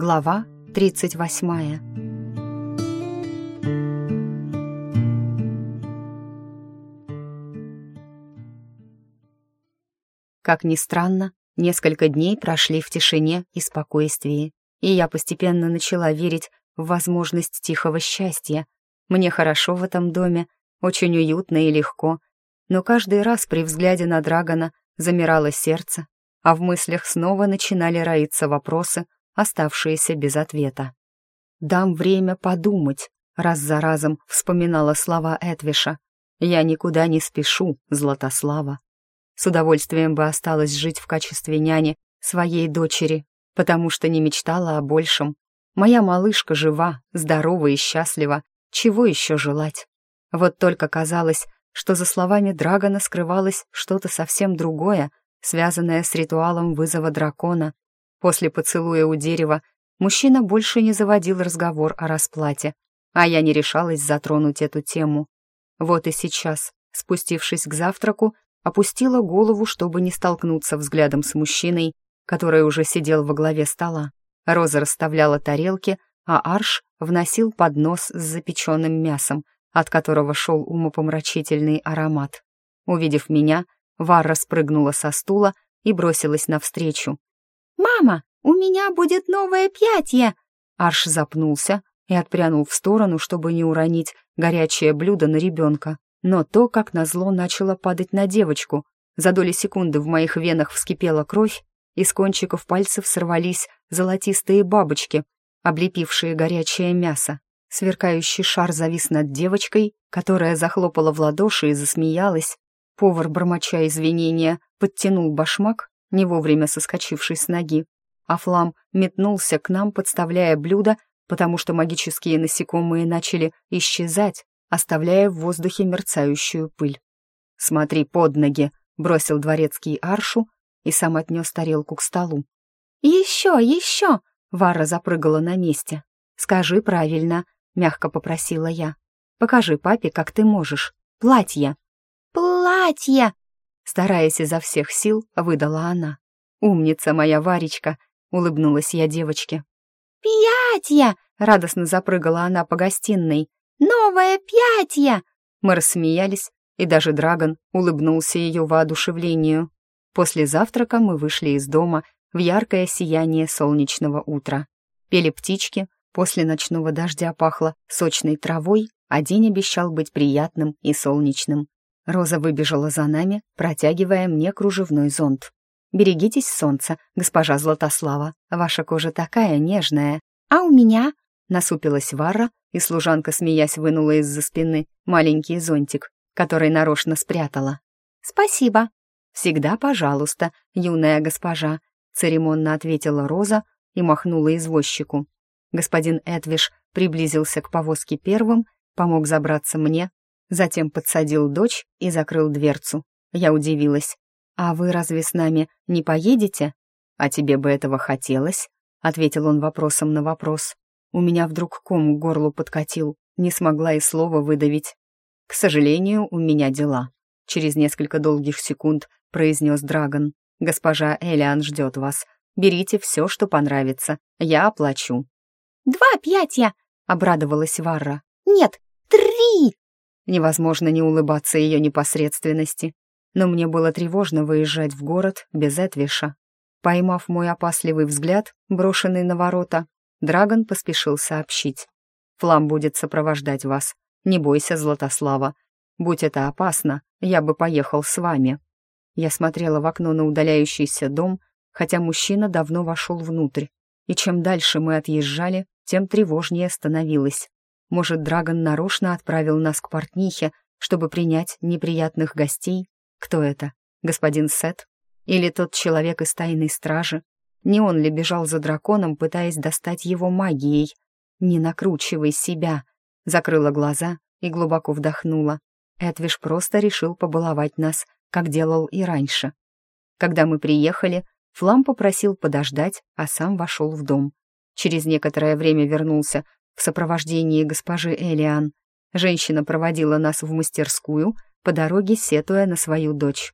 Глава 38 Как ни странно, несколько дней прошли в тишине и спокойствии, и я постепенно начала верить в возможность тихого счастья. Мне хорошо в этом доме, очень уютно и легко, но каждый раз при взгляде на Драгона замирало сердце, а в мыслях снова начинали роиться вопросы, оставшиеся без ответа. «Дам время подумать», — раз за разом вспоминала слова Эдвиша. «Я никуда не спешу, Златослава. С удовольствием бы осталась жить в качестве няни своей дочери, потому что не мечтала о большем. Моя малышка жива, здорова и счастлива. Чего еще желать? Вот только казалось, что за словами Драгона скрывалось что-то совсем другое, связанное с ритуалом вызова дракона. После поцелуя у дерева мужчина больше не заводил разговор о расплате, а я не решалась затронуть эту тему. Вот и сейчас, спустившись к завтраку, опустила голову, чтобы не столкнуться взглядом с мужчиной, который уже сидел во главе стола. Роза расставляла тарелки, а Арш вносил поднос с запеченным мясом, от которого шел умопомрачительный аромат. Увидев меня, Варра спрыгнула со стула и бросилась навстречу. «Мама, у меня будет новое пятье!» Арш запнулся и отпрянул в сторону, чтобы не уронить горячее блюдо на ребенка. Но то, как назло, начало падать на девочку. За доли секунды в моих венах вскипела кровь, и с кончиков пальцев сорвались золотистые бабочки, облепившие горячее мясо. Сверкающий шар завис над девочкой, которая захлопала в ладоши и засмеялась. Повар, бормоча извинения, подтянул башмак, не вовремя соскочивший с ноги, а Флам метнулся к нам, подставляя блюдо, потому что магические насекомые начали исчезать, оставляя в воздухе мерцающую пыль. «Смотри под ноги», — бросил дворецкий Аршу и сам отнес тарелку к столу. «Еще, еще!» — Вара запрыгала на месте. «Скажи правильно», — мягко попросила я. «Покажи папе, как ты можешь. Платье». «Платье!» Стараясь изо всех сил, выдала она. «Умница моя Варечка!» — улыбнулась я девочке. «Пятье!» — радостно запрыгала она по гостиной. «Новое пятье!» Мы рассмеялись, и даже Драгон улыбнулся ее воодушевлению. После завтрака мы вышли из дома в яркое сияние солнечного утра. Пели птички, после ночного дождя пахло сочной травой, а день обещал быть приятным и солнечным. Роза выбежала за нами, протягивая мне кружевной зонт. «Берегитесь солнца, госпожа Златослава, ваша кожа такая нежная». «А у меня?» Насупилась Варра, и служанка, смеясь, вынула из-за спины маленький зонтик, который нарочно спрятала. «Спасибо». «Всегда пожалуйста, юная госпожа», — церемонно ответила Роза и махнула извозчику. Господин Эдвиш приблизился к повозке первым, помог забраться мне, затем подсадил дочь и закрыл дверцу. Я удивилась. «А вы разве с нами не поедете?» «А тебе бы этого хотелось?» — ответил он вопросом на вопрос. У меня вдруг ком к горлу подкатил, не смогла и слова выдавить. «К сожалению, у меня дела», — через несколько долгих секунд произнес Драгон. «Госпожа Элиан ждет вас. Берите все, что понравится. Я оплачу». «Два пятья!» — обрадовалась Варра. «Нет, три!» Невозможно не улыбаться ее непосредственности. Но мне было тревожно выезжать в город без Этвиша. Поймав мой опасливый взгляд, брошенный на ворота, Драгон поспешил сообщить. «Флам будет сопровождать вас. Не бойся, Златослава. Будь это опасно, я бы поехал с вами». Я смотрела в окно на удаляющийся дом, хотя мужчина давно вошел внутрь. И чем дальше мы отъезжали, тем тревожнее становилось. Может, Драгон нарочно отправил нас к портнихе, чтобы принять неприятных гостей? Кто это? Господин Сет? Или тот человек из тайной стражи, не он ли бежал за драконом, пытаясь достать его магией? «Не накручивай себя!» Закрыла глаза и глубоко вдохнула. Эдвиш просто решил побаловать нас, как делал и раньше. Когда мы приехали, Флам попросил подождать, а сам вошел в дом. Через некоторое время вернулся в сопровождении госпожи Элиан. Женщина проводила нас в мастерскую, по дороге сетуя на свою дочь.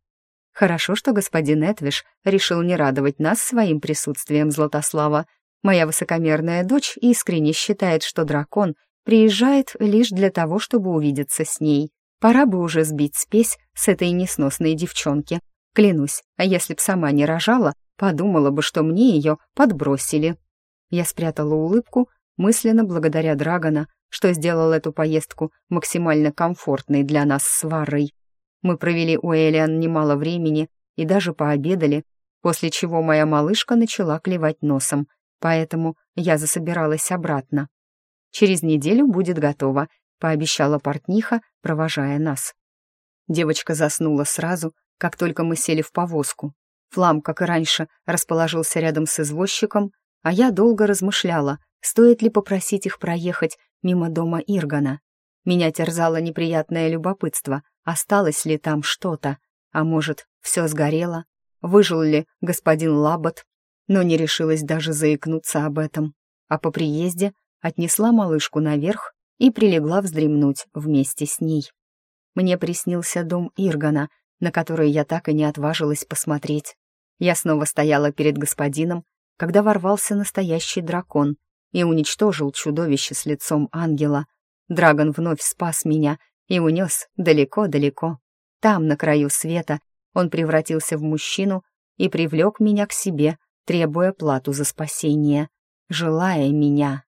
Хорошо, что господин Этвиш решил не радовать нас своим присутствием, Златослава. Моя высокомерная дочь искренне считает, что дракон приезжает лишь для того, чтобы увидеться с ней. Пора бы уже сбить спесь с этой несносной девчонки. Клянусь, а если б сама не рожала, подумала бы, что мне ее подбросили. Я спрятала улыбку, мысленно благодаря Драгона, что сделал эту поездку максимально комфортной для нас с Варрой. Мы провели у Элиан немало времени и даже пообедали, после чего моя малышка начала клевать носом, поэтому я засобиралась обратно. «Через неделю будет готово», — пообещала портниха, провожая нас. Девочка заснула сразу, как только мы сели в повозку. Флам, как и раньше, расположился рядом с извозчиком, а я долго размышляла, стоит ли попросить их проехать мимо дома Иргана. Меня терзало неприятное любопытство, осталось ли там что-то, а может, все сгорело, выжил ли господин Лабот, но не решилась даже заикнуться об этом. А по приезде отнесла малышку наверх и прилегла вздремнуть вместе с ней. Мне приснился дом Иргана, на который я так и не отважилась посмотреть. Я снова стояла перед господином, когда ворвался настоящий дракон и уничтожил чудовище с лицом ангела. Драгон вновь спас меня и унес далеко-далеко. Там, на краю света, он превратился в мужчину и привлек меня к себе, требуя плату за спасение, желая меня.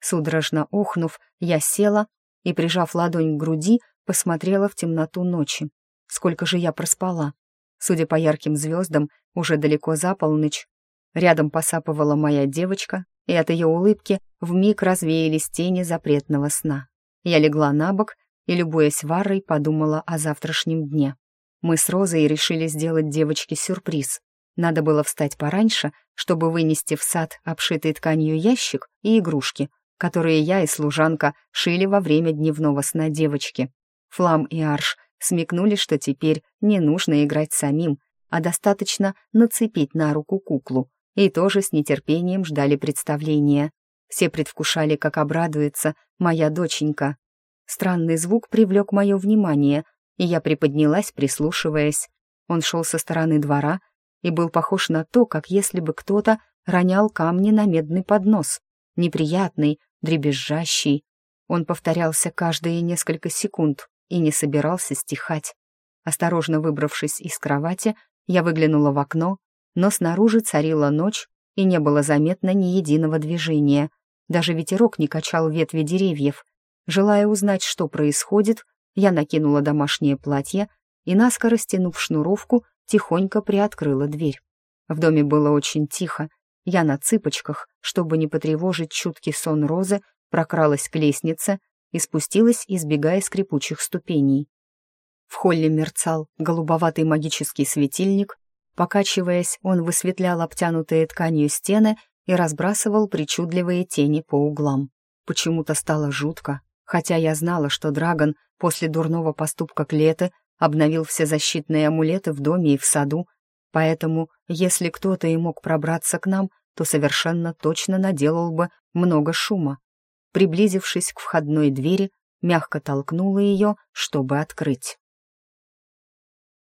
Судорожно ухнув, я села и, прижав ладонь к груди, посмотрела в темноту ночи. Сколько же я проспала? Судя по ярким звездам, уже далеко за полночь. Рядом посапывала моя девочка, и от ее улыбки вмиг развеялись тени запретного сна. Я легла на бок и, любуясь Варой, подумала о завтрашнем дне. Мы с Розой решили сделать девочке сюрприз. Надо было встать пораньше, чтобы вынести в сад обшитый тканью ящик и игрушки, которые я и служанка шили во время дневного сна девочки. Флам и Арш смекнули, что теперь не нужно играть самим, а достаточно нацепить на руку куклу, и тоже с нетерпением ждали представления. Все предвкушали, как обрадуется моя доченька. Странный звук привлек мое внимание, и я приподнялась, прислушиваясь. Он шел со стороны двора и был похож на то, как если бы кто-то ронял камни на медный поднос. Неприятный, дребезжащий. Он повторялся каждые несколько секунд и не собирался стихать. Осторожно выбравшись из кровати, я выглянула в окно, но снаружи царила ночь, и не было заметно ни единого движения. Даже ветерок не качал ветви деревьев. Желая узнать, что происходит, я накинула домашнее платье и, наскоро стянув шнуровку, тихонько приоткрыла дверь. В доме было очень тихо, я на цыпочках, чтобы не потревожить чуткий сон Розы, прокралась к лестнице и спустилась, избегая скрипучих ступеней. В холле мерцал голубоватый магический светильник, покачиваясь, он высветлял обтянутые тканью стены и разбрасывал причудливые тени по углам. Почему-то стало жутко, хотя я знала, что Драгон после дурного поступка Клеты обновил все защитные амулеты в доме и в саду, Поэтому, если кто-то и мог пробраться к нам, то совершенно точно наделал бы много шума. Приблизившись к входной двери, мягко толкнула ее, чтобы открыть.